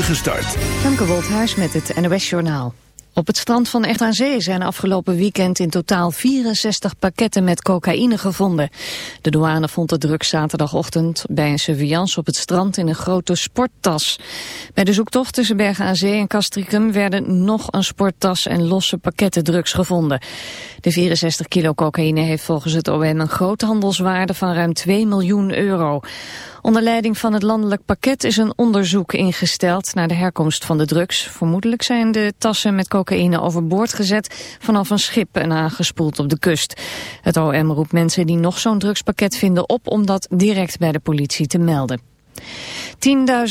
Gestart. Femke Wolthuis met het NOS Journaal. Op het strand van Echt aan Zee zijn afgelopen weekend in totaal 64 pakketten met cocaïne gevonden. De douane vond de drugs zaterdagochtend bij een surveillance op het strand in een grote sporttas. Bij de zoektocht tussen Bergen aan Zee en Castricum werden nog een sporttas en losse pakketten drugs gevonden. De 64 kilo cocaïne heeft volgens het OM een grote handelswaarde van ruim 2 miljoen euro. Onder leiding van het landelijk pakket is een onderzoek ingesteld naar de herkomst van de drugs. Vermoedelijk zijn de tassen met cocaïne overboord gezet vanaf een schip en aangespoeld op de kust. Het OM roept mensen die nog zo'n drugspakket vinden op om dat direct bij de politie te melden.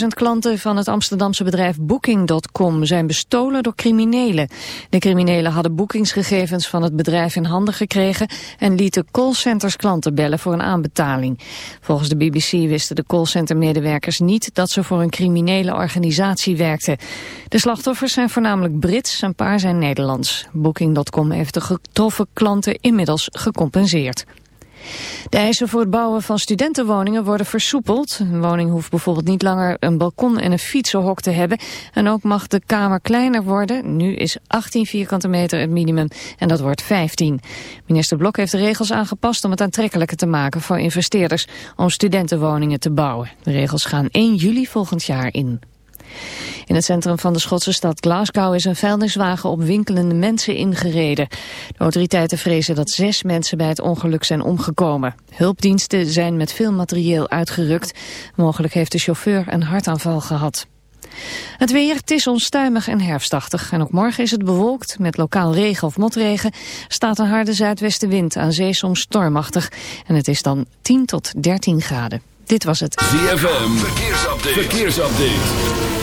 10.000 klanten van het Amsterdamse bedrijf Booking.com zijn bestolen door criminelen. De criminelen hadden boekingsgegevens van het bedrijf in handen gekregen en lieten callcenters klanten bellen voor een aanbetaling. Volgens de BBC wisten de callcentermedewerkers niet dat ze voor een criminele organisatie werkten. De slachtoffers zijn voornamelijk Brits, een paar zijn Nederlands. Booking.com heeft de getroffen klanten inmiddels gecompenseerd. De eisen voor het bouwen van studentenwoningen worden versoepeld. Een woning hoeft bijvoorbeeld niet langer een balkon en een fietsenhok te hebben. En ook mag de kamer kleiner worden. Nu is 18 vierkante meter het minimum en dat wordt 15. Minister Blok heeft de regels aangepast om het aantrekkelijker te maken voor investeerders om studentenwoningen te bouwen. De regels gaan 1 juli volgend jaar in. In het centrum van de Schotse stad Glasgow is een vuilniswagen op winkelende mensen ingereden. De autoriteiten vrezen dat zes mensen bij het ongeluk zijn omgekomen. Hulpdiensten zijn met veel materieel uitgerukt. Mogelijk heeft de chauffeur een hartaanval gehad. Het weer, het is onstuimig en herfstachtig. En ook morgen is het bewolkt, met lokaal regen of motregen. Staat een harde zuidwestenwind, aan zee soms stormachtig. En het is dan 10 tot 13 graden. Dit was het ZFM, verkeersupdate. verkeersupdate.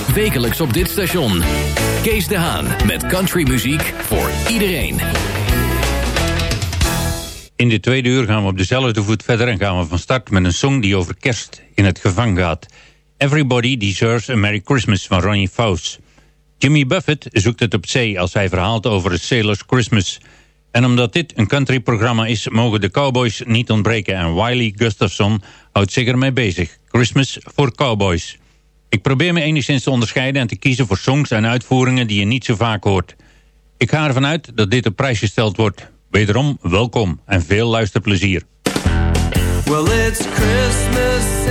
Wekelijks op dit station. Kees de Haan met countrymuziek voor iedereen. In de tweede uur gaan we op dezelfde voet verder en gaan we van start met een song die over kerst in het gevangen gaat. Everybody Deserves a Merry Christmas van Ronnie Faust. Jimmy Buffett zoekt het op zee als hij verhaalt over een Sailor's Christmas. En omdat dit een countryprogramma is, mogen de cowboys niet ontbreken en Wiley Gustafson houdt zich ermee bezig. Christmas voor cowboys. Ik probeer me enigszins te onderscheiden en te kiezen voor songs en uitvoeringen die je niet zo vaak hoort. Ik ga ervan uit dat dit op prijs gesteld wordt. Wederom welkom en veel luisterplezier. Well, Christmas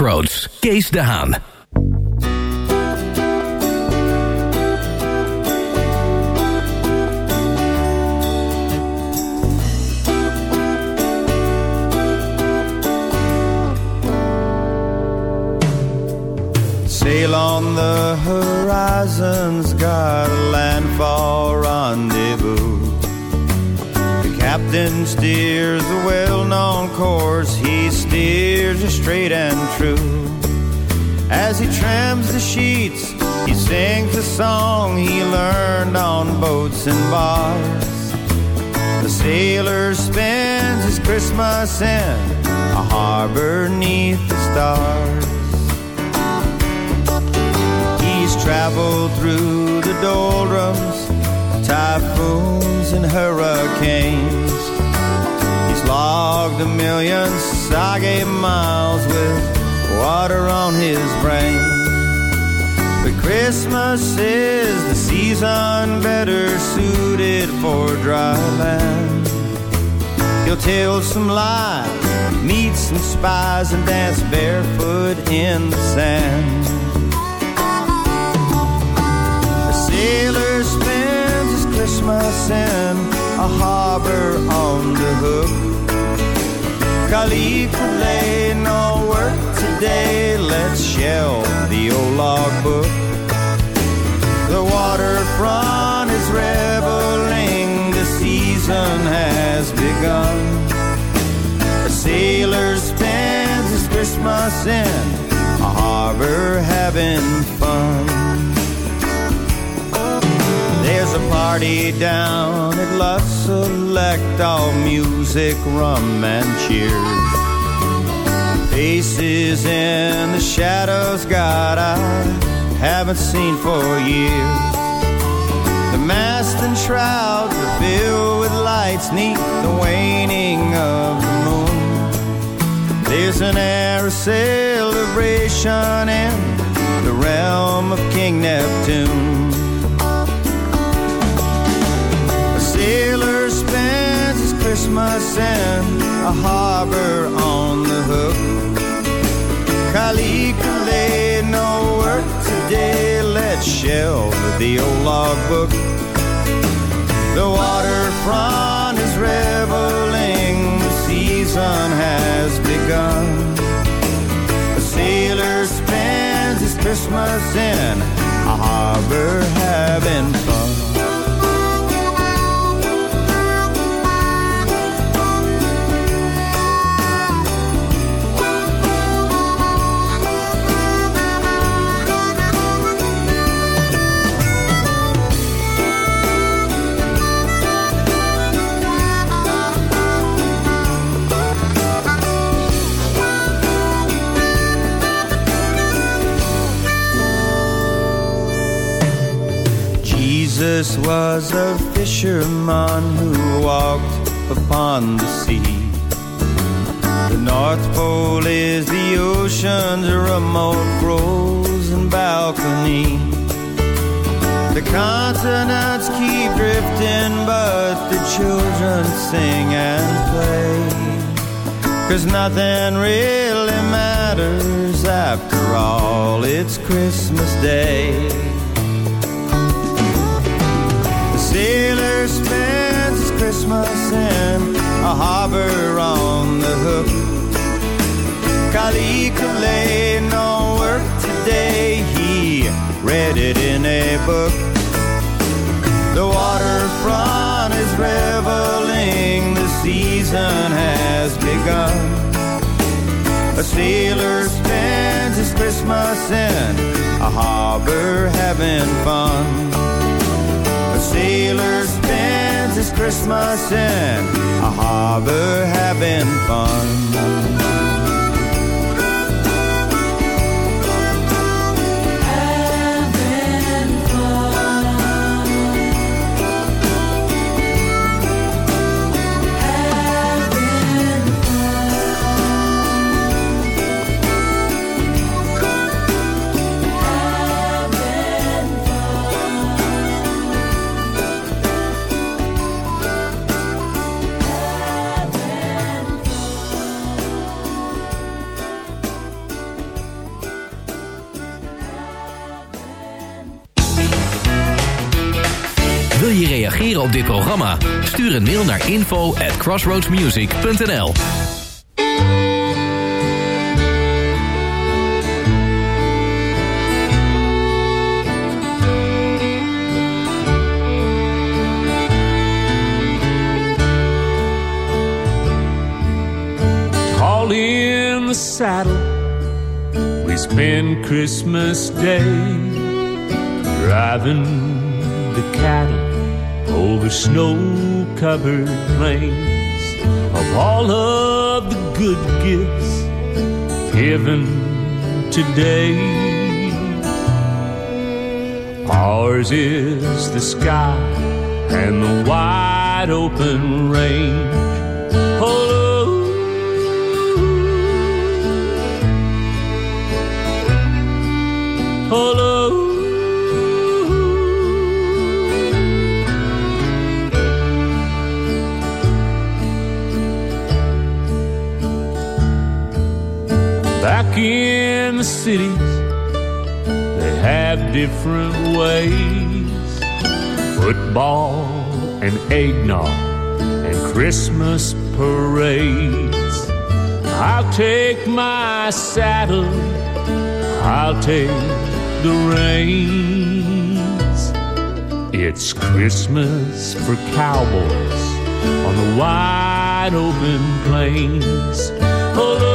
Crossroads, Kees de Haan. Sail on the horizon's got a landfall rendezvous. The captain steers a well-known course. He steers it straight and true. As he trims the sheets, he sings a song he learned on boats and bars. The sailor spends his Christmas in a harbor neath the stars. He's traveled through the doldrums, typhoons and hurricanes. He's logged a million soggy miles with water on his brain. But Christmas is the season better suited for dry land. He'll tell some lies, meet some spies, and dance barefoot in the sand. The sailor spends his Christmas in a harbor on the hook. Calicule, no work today, let's shelve the old logbook. The waterfront is reveling, the season has begun. A sailor spends his Christmas in a harbor having fun. There's a party down at Le Select, all music, rum, and cheers. Faces in the shadows, God, I haven't seen for years. The mast and shrouds are filled with lights, neath the waning of the moon. There's an air of celebration in the realm of King Neptune. Christmas in a harbor on the hook. Calicule, no work today, let's shelve the old logbook. The waterfront is reveling, the season has begun. A sailor spends his Christmas in a harbor having fun. Jesus was a fisherman who walked upon the sea. The North Pole is the ocean's remote frozen balcony. The continents keep drifting, but the children sing and play. Cause nothing really matters after all, it's Christmas Day. Christmas in a harbor on the hook. Calicule, no work today, he read it in a book. The waterfront is reveling, the season has begun. A sailor spends his Christmas in a harbor having fun. A sailor spends his Christmas in a harbor having fun. Reageren op dit programma? Stuur een mail naar info at crossroadsmusic.nl All in the saddle, we spend Christmas Day driving the cattle over snow-covered plains of all of the good gifts given today. Ours is the sky and the wide open range. In the cities, they have different ways football and eggnog and Christmas parades. I'll take my saddle, I'll take the reins. It's Christmas for cowboys on the wide open plains. Oh,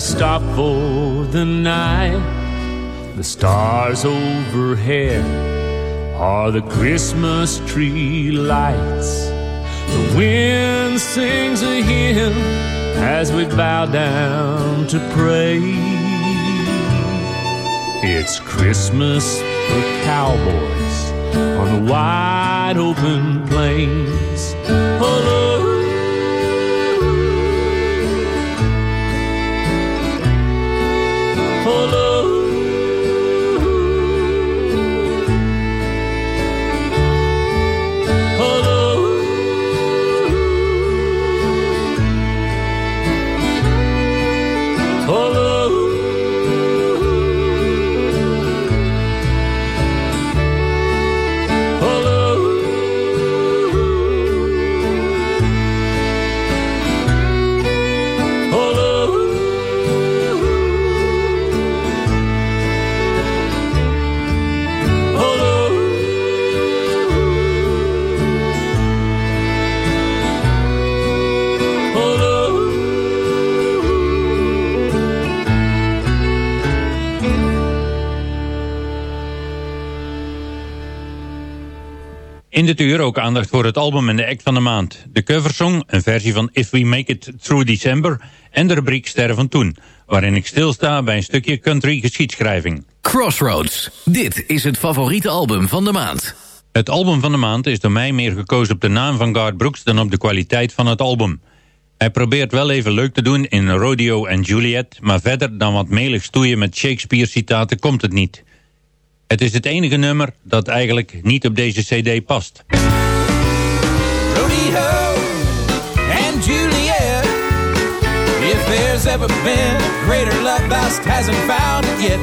stop for the night. The stars overhead are the Christmas tree lights. The wind sings a hymn as we bow down to pray. It's Christmas for cowboys on the wide open plains. Oh, In dit uur ook aandacht voor het album en de act van de maand. De coversong, een versie van If We Make It Through December... en de rubriek Sterren van Toen... waarin ik stilsta bij een stukje country geschiedschrijving. Crossroads. Dit is het favoriete album van de maand. Het album van de maand is door mij meer gekozen op de naam van Garth Brooks... dan op de kwaliteit van het album. Hij probeert wel even leuk te doen in Rodeo en Juliet... maar verder dan wat melig stoeien met Shakespeare-citaten komt het niet... Het is het enige nummer dat eigenlijk niet op deze cd past. Rodeo and Juliet. If there's ever been a greater love, thou hasn't found it yet.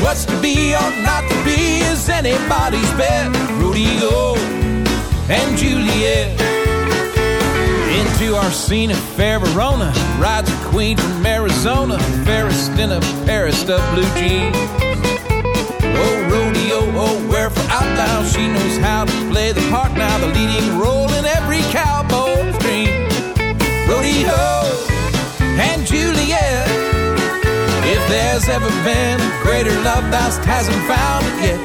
What's to be or not to be is anybody's bet. Rodeo and Juliet. Into our scene at Fair Verona rides a queen from Arizona, fairest in a Paris of blue jeans. Oh, rodeo, oh, wherefore outlaw. She knows how to play the part now, the leading role in every cowboy's dream. Rodeo and Juliet. If there's ever been a greater love thou hasn't found it yet.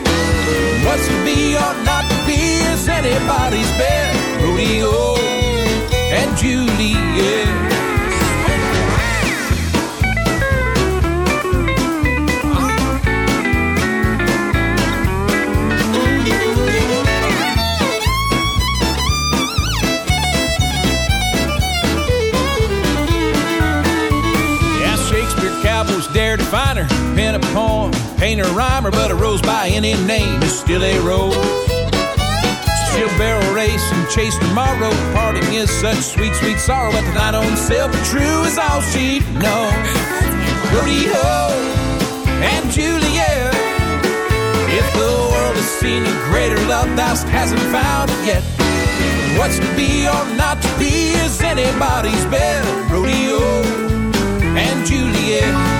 What's to be or not to be is anybody's bet. Rodeo and Juliet. A poem, paint a rhymer, but a rose by any name is still a rose. She'll barrel race and chase tomorrow. Parting is such sweet, sweet sorrow, but the night on for true is all she knows. Rodeo and Juliet. If the world has seen a greater love, thou hasn't found it yet. What's to be or not to be is anybody's bet. Rodeo and Juliet.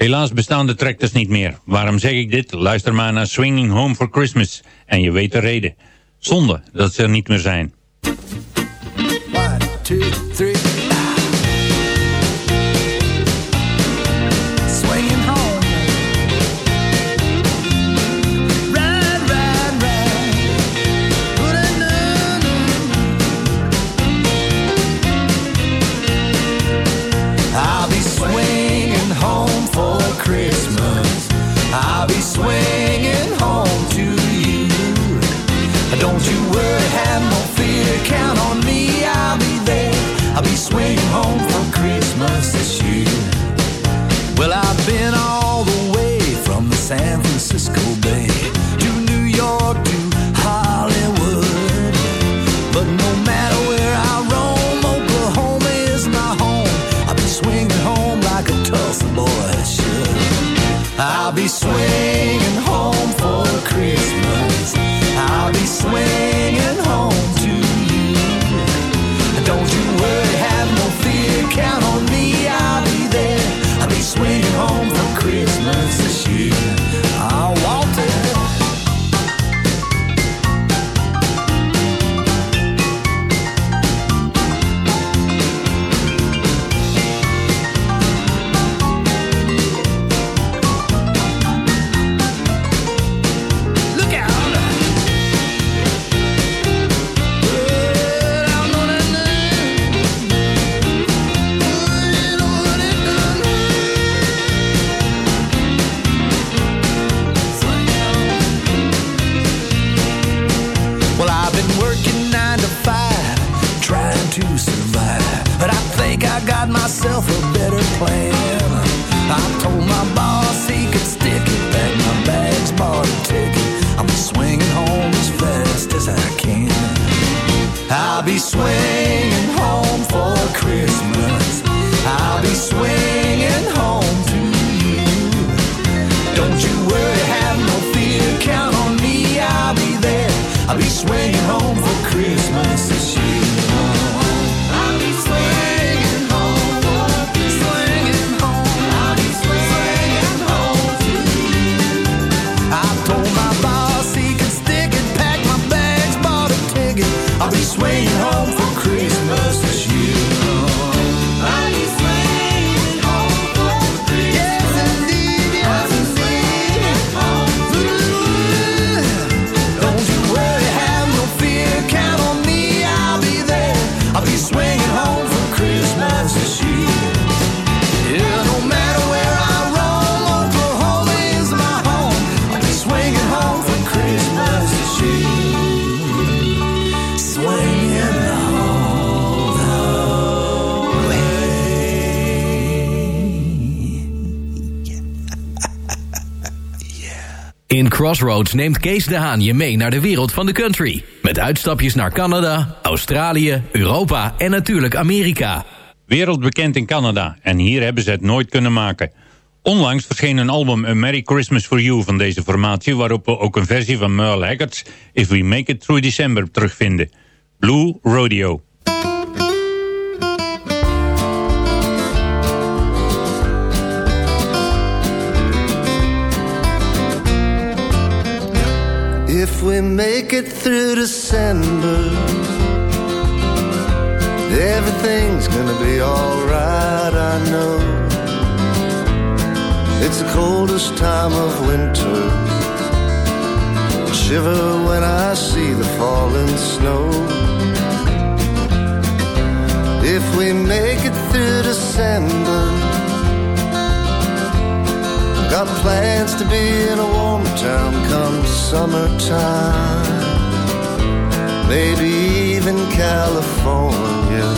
Helaas bestaan de tractors niet meer. Waarom zeg ik dit? Luister maar naar Swinging Home for Christmas. En je weet de reden. Zonde dat ze er niet meer zijn. Francisco Bay to New York to Hollywood. But no matter where I roam, Oklahoma is my home. I'll be swinging home like a Tulsa boy should. I'll be swinging home for Christmas. I'll be swinging home to you. Don't you worry, have no fear, count on me, I'll be there. I'll be swinging home for Christmas this year. Crossroads neemt Kees de Haan je mee naar de wereld van de country. Met uitstapjes naar Canada, Australië, Europa en natuurlijk Amerika. Wereldbekend in Canada en hier hebben ze het nooit kunnen maken. Onlangs verscheen een album A Merry Christmas for You van deze formatie... waarop we ook een versie van Merle Haggard's If We Make It Through December terugvinden. Blue Rodeo. We make it through December, everything's gonna be alright, I know. It's the coldest time of winter. I shiver when I see the falling snow. If we make it through December, Got plans to be in a warm town come summertime. Maybe even California.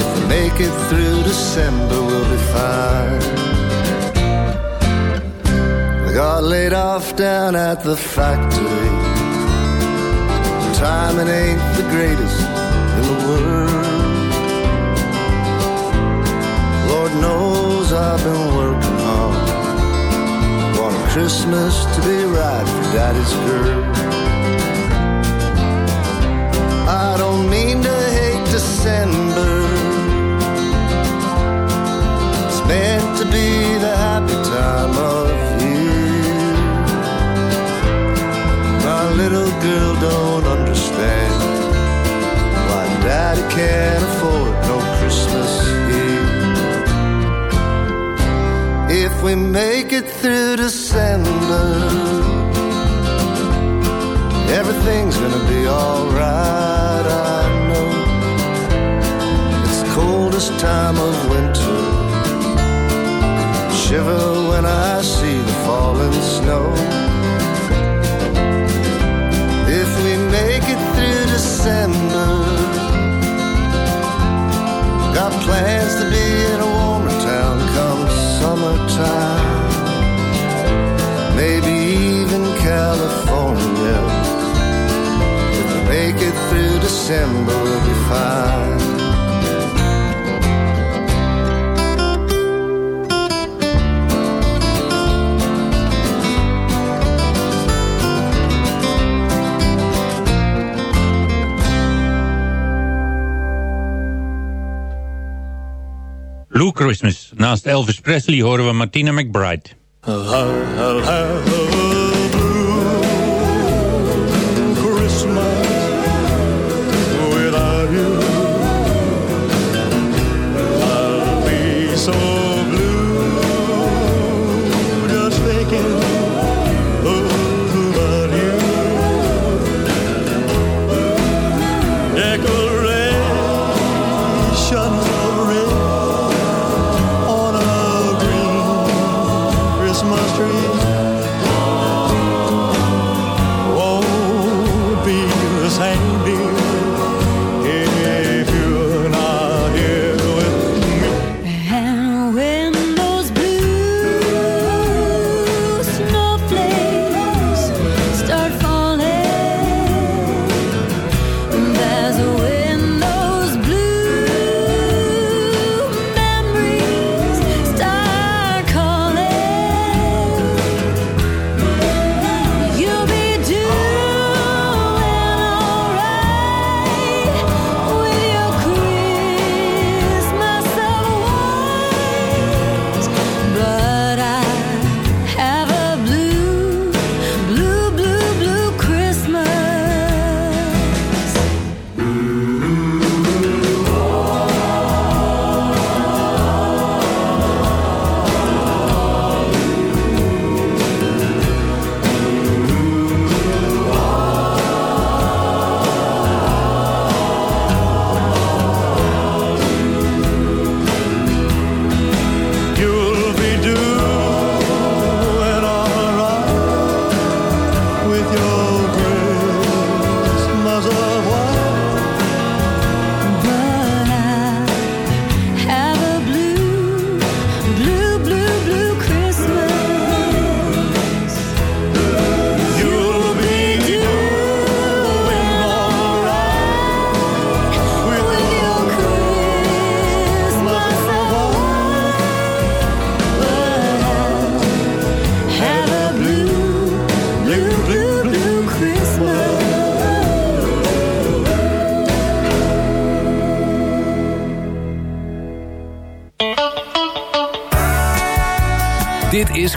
If we make it through December, we'll be fine. I got laid off down at the factory. Timing ain't the greatest in the world. Lord knows I've been working Christmas to be right for Daddy's girl. I don't mean to hate December. It's meant to be the happy time of year. My little girl don't understand why Daddy can't afford we make it through December, everything's gonna be alright, I know. It's the coldest time of winter. Shiver when I see the falling snow. If we make it through December, got plans to be December, we'll be fine. Blue Christmas. Naast Elvis Presley horen we Martina McBride.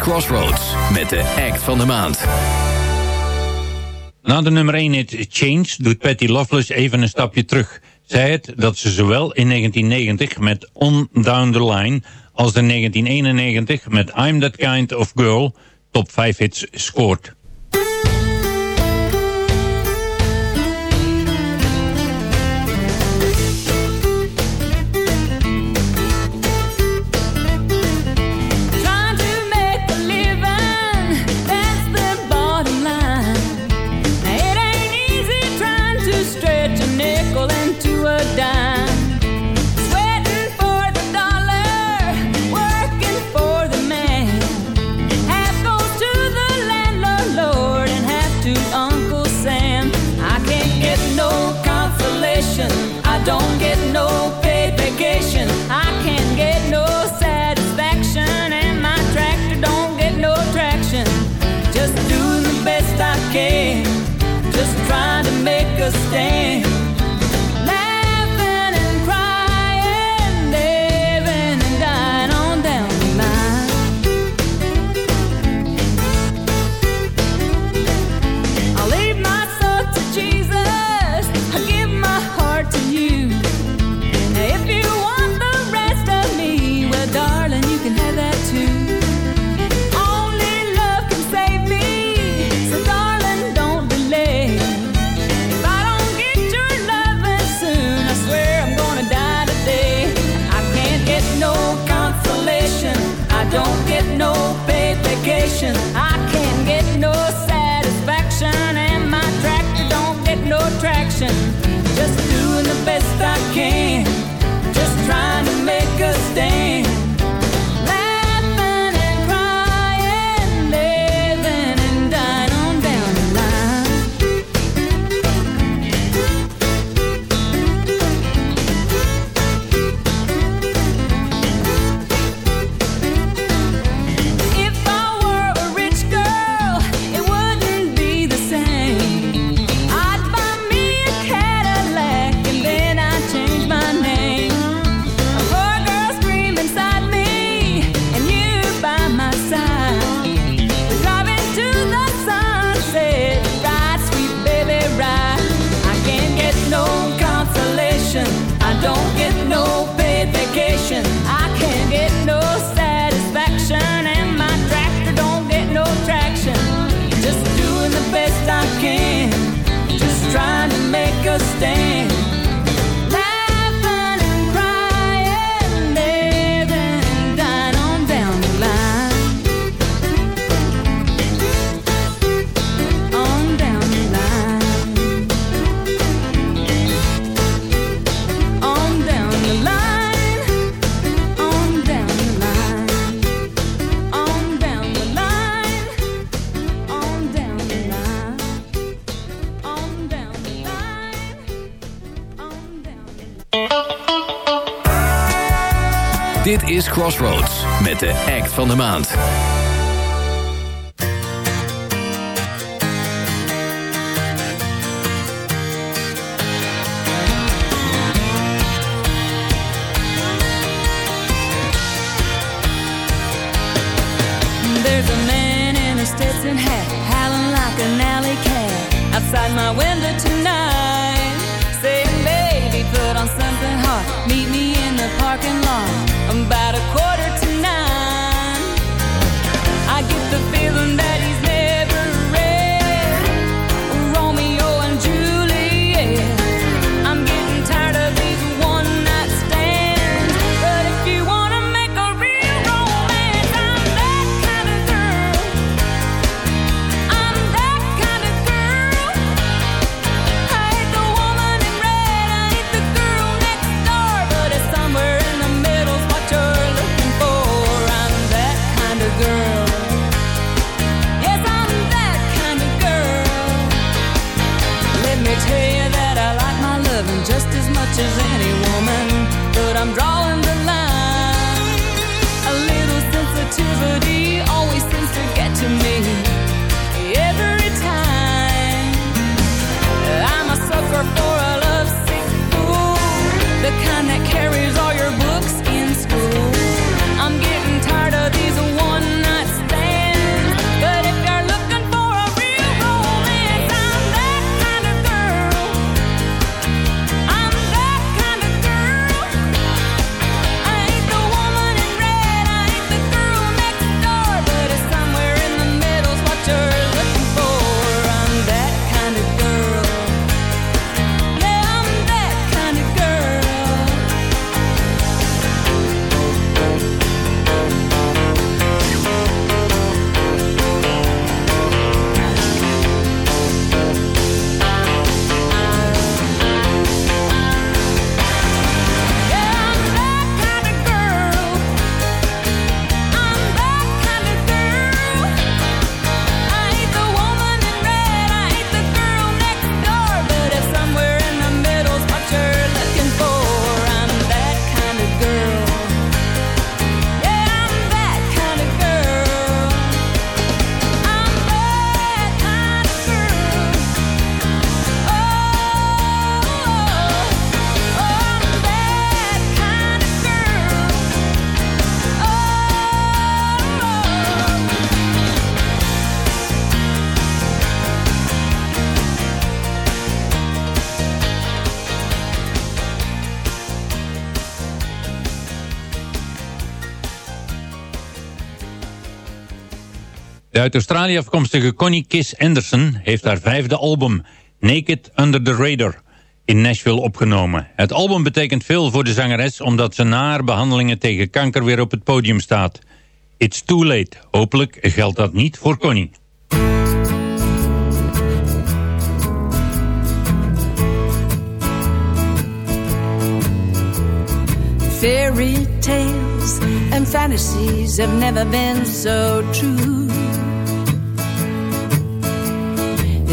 Crossroads met de act van de maand. Na de nummer 1 hit Change doet Patty Loveless even een stapje terug. Zij het dat ze zowel in 1990 met On Down the Line... als in 1991 met I'm That Kind of Girl top 5 hits scoort. de act van de maand. Uit Australië afkomstige Connie Kiss Anderson heeft haar vijfde album, Naked Under the Radar, in Nashville opgenomen. Het album betekent veel voor de zangeres omdat ze na behandelingen tegen kanker weer op het podium staat. It's too late. Hopelijk geldt dat niet voor Connie. Fairy tales and fantasies have never been so true.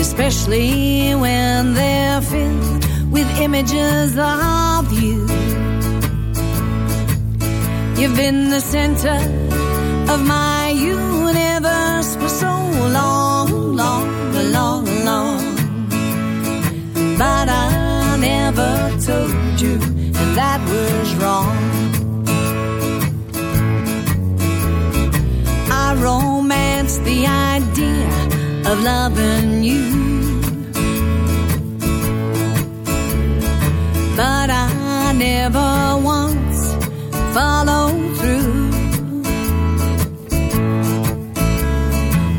Especially when they're filled with images of you. You've been the center of my universe for so long, long, long, long. But I never told you, and that was wrong. I romanced the idea of loving you. But I never once followed through.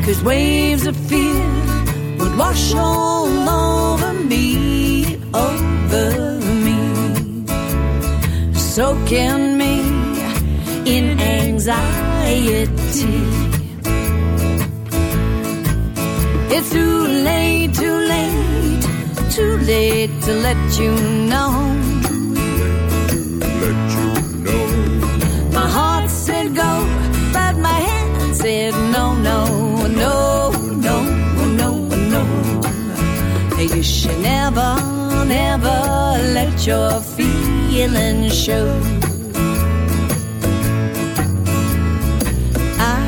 Cause waves of fear would wash all over me, over me, soaking me in anxiety. It's too late, too late, too late to let you know. Let you know. My heart said go, but my hand said no, no, no, no, no, no. You should never, never let your feelings show. I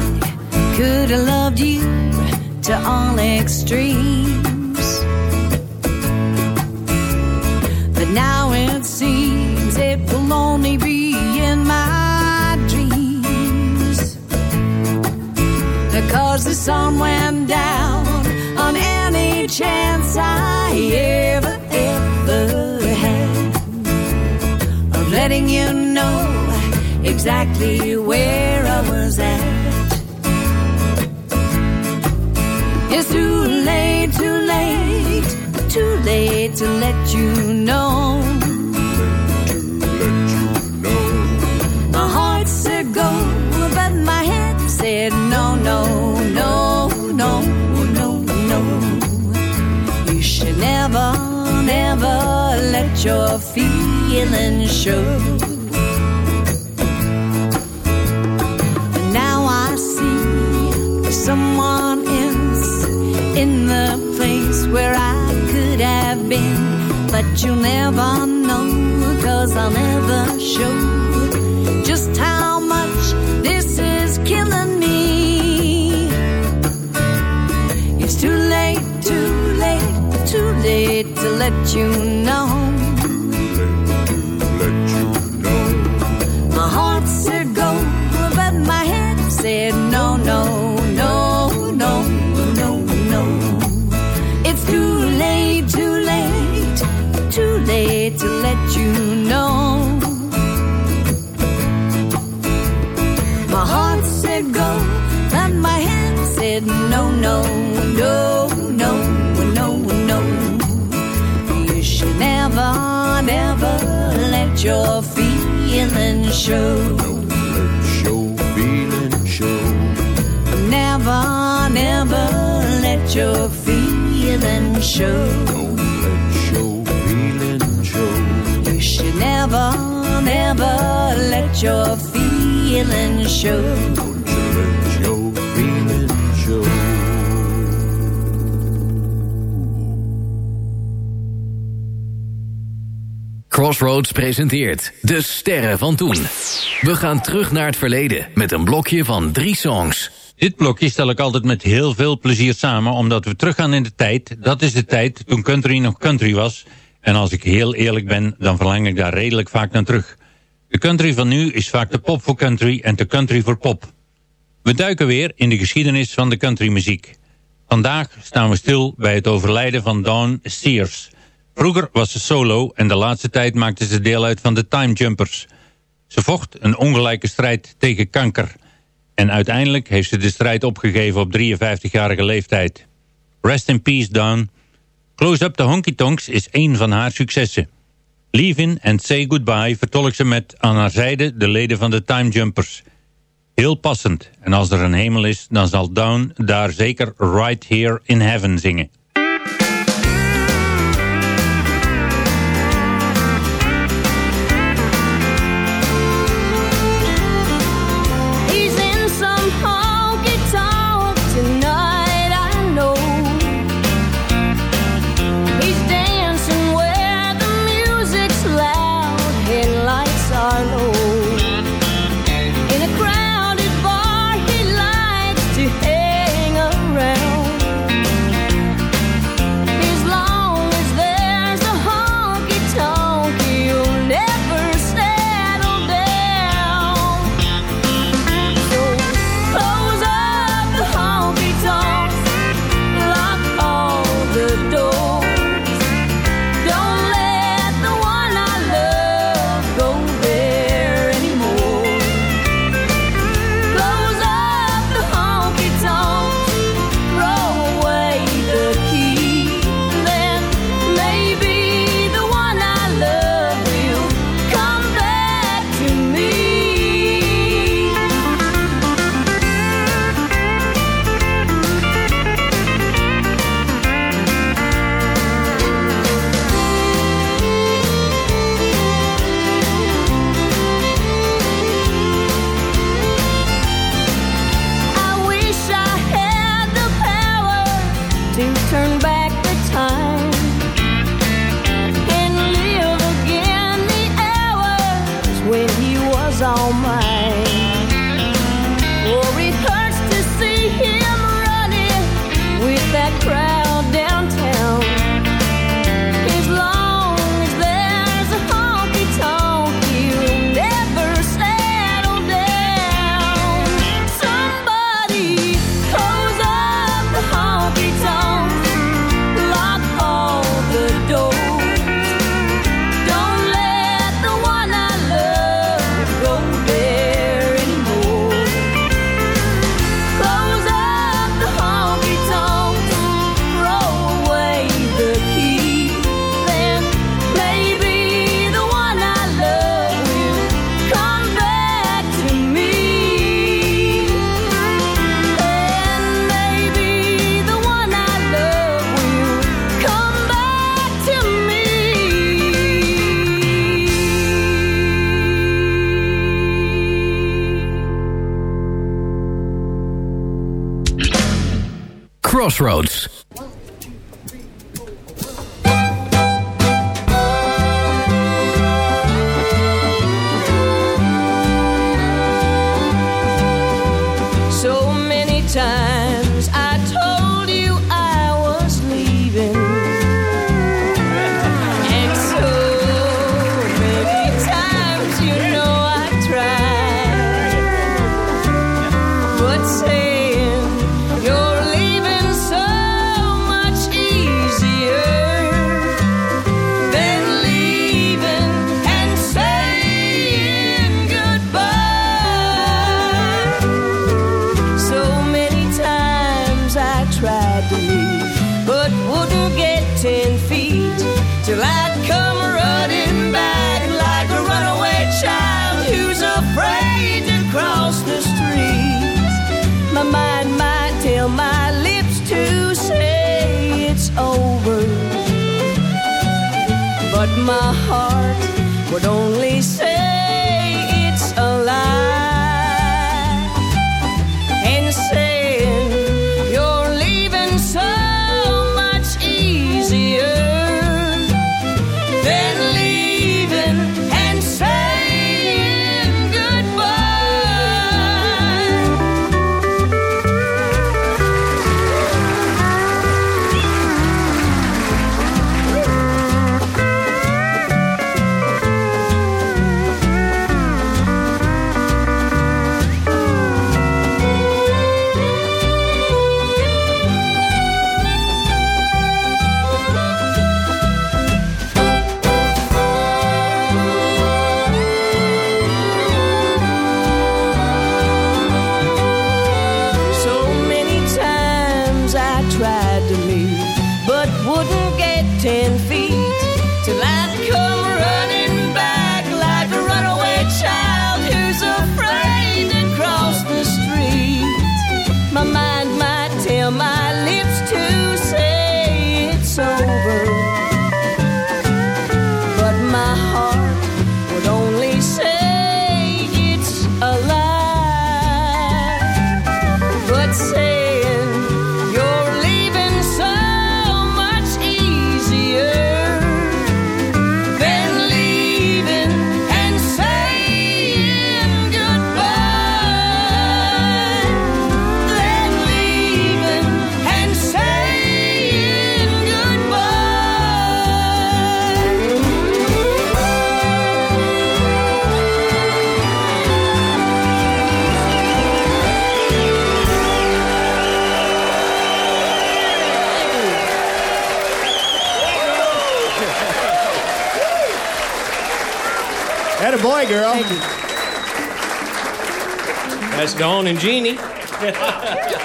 could have loved you to all extremes. But now it seems it will only be in my dreams. Because the sun went down on any chance I ever, ever had of letting you know exactly where I was at. Late, too late, too late to let you know. My heart said go, but my head said no, no, no, no, no, no. You should never, never let your feelings show. Where I could have been. But you'll never know, cause I'll never show just how much this is killing me. It's too late, too late, too late to let you know. Let your feelings show. Never, never let your feelings show. Don't let your feeling show. You should never, never let your feelings show. Crossroads presenteert De Sterren van Toen. We gaan terug naar het verleden met een blokje van drie songs. Dit blokje stel ik altijd met heel veel plezier samen, omdat we teruggaan in de tijd. Dat is de tijd toen country nog country was. En als ik heel eerlijk ben, dan verlang ik daar redelijk vaak naar terug. De country van nu is vaak de pop voor country en de country voor pop. We duiken weer in de geschiedenis van de countrymuziek. Vandaag staan we stil bij het overlijden van Dawn Sears. Vroeger was ze solo en de laatste tijd maakte ze deel uit van de Time Jumpers. Ze vocht een ongelijke strijd tegen kanker. En uiteindelijk heeft ze de strijd opgegeven op 53-jarige leeftijd. Rest in peace, Dawn. Close Up the Honky Tonks is één van haar successen. Leave In and Say Goodbye vertolkt ze met aan haar zijde de leden van de Time Jumpers. Heel passend. En als er een hemel is, dan zal Dawn daar zeker Right Here in Heaven zingen. Oh my. Crossroads. And Jeannie.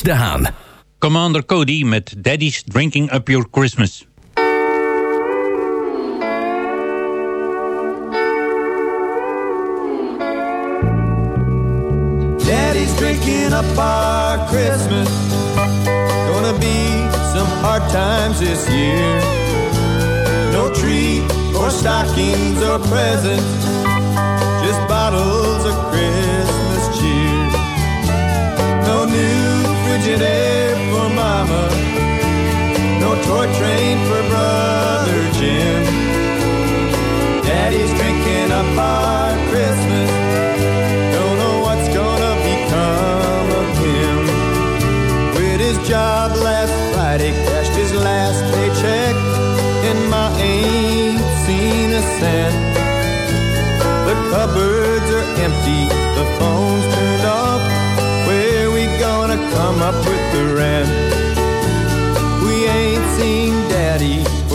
Kees de Haan. Commander Cody met Daddy's Drinking Up Your Christmas. Daddy's drinking up our Christmas. Gonna be some hard times this year. No tree or stockings or presents, no train for Brother Jim. Daddy's drinking up our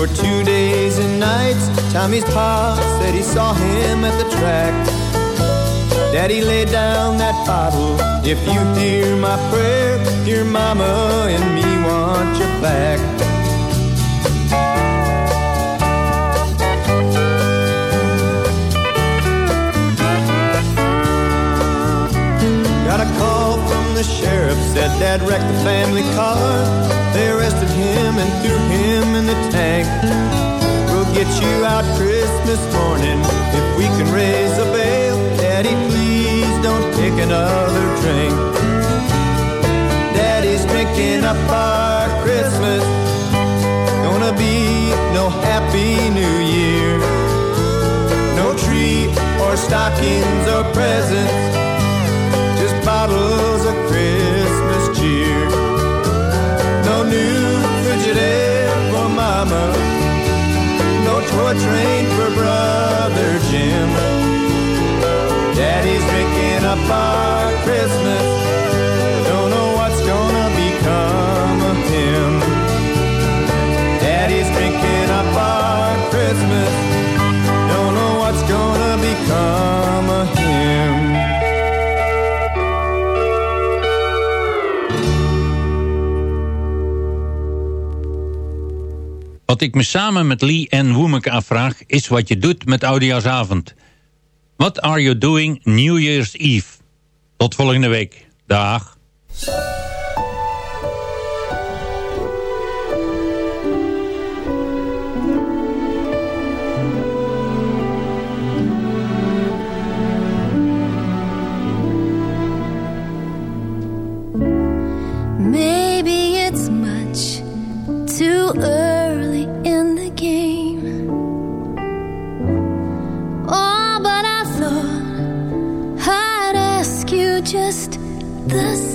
for two days and nights. Tommy's pa said he saw him at the track. Daddy laid down that bottle. If you hear my prayer, your mama and me want you back. Dad wrecked the family car. They arrested him and threw him in the tank. We'll get you out Christmas morning if we can raise a bail. Daddy, please don't take another drink. Daddy's drinking up our Christmas. Gonna be no happy new year. No tree or stockings or presents. Toy train for Brother Jim. Daddy's drinking up our Christmas. Wat ik me samen met Lee en Woemeke afvraag... is wat je doet met Oudejaarsavond. What are you doing New Year's Eve? Tot volgende week. Dag. Maybe it's much too just the same.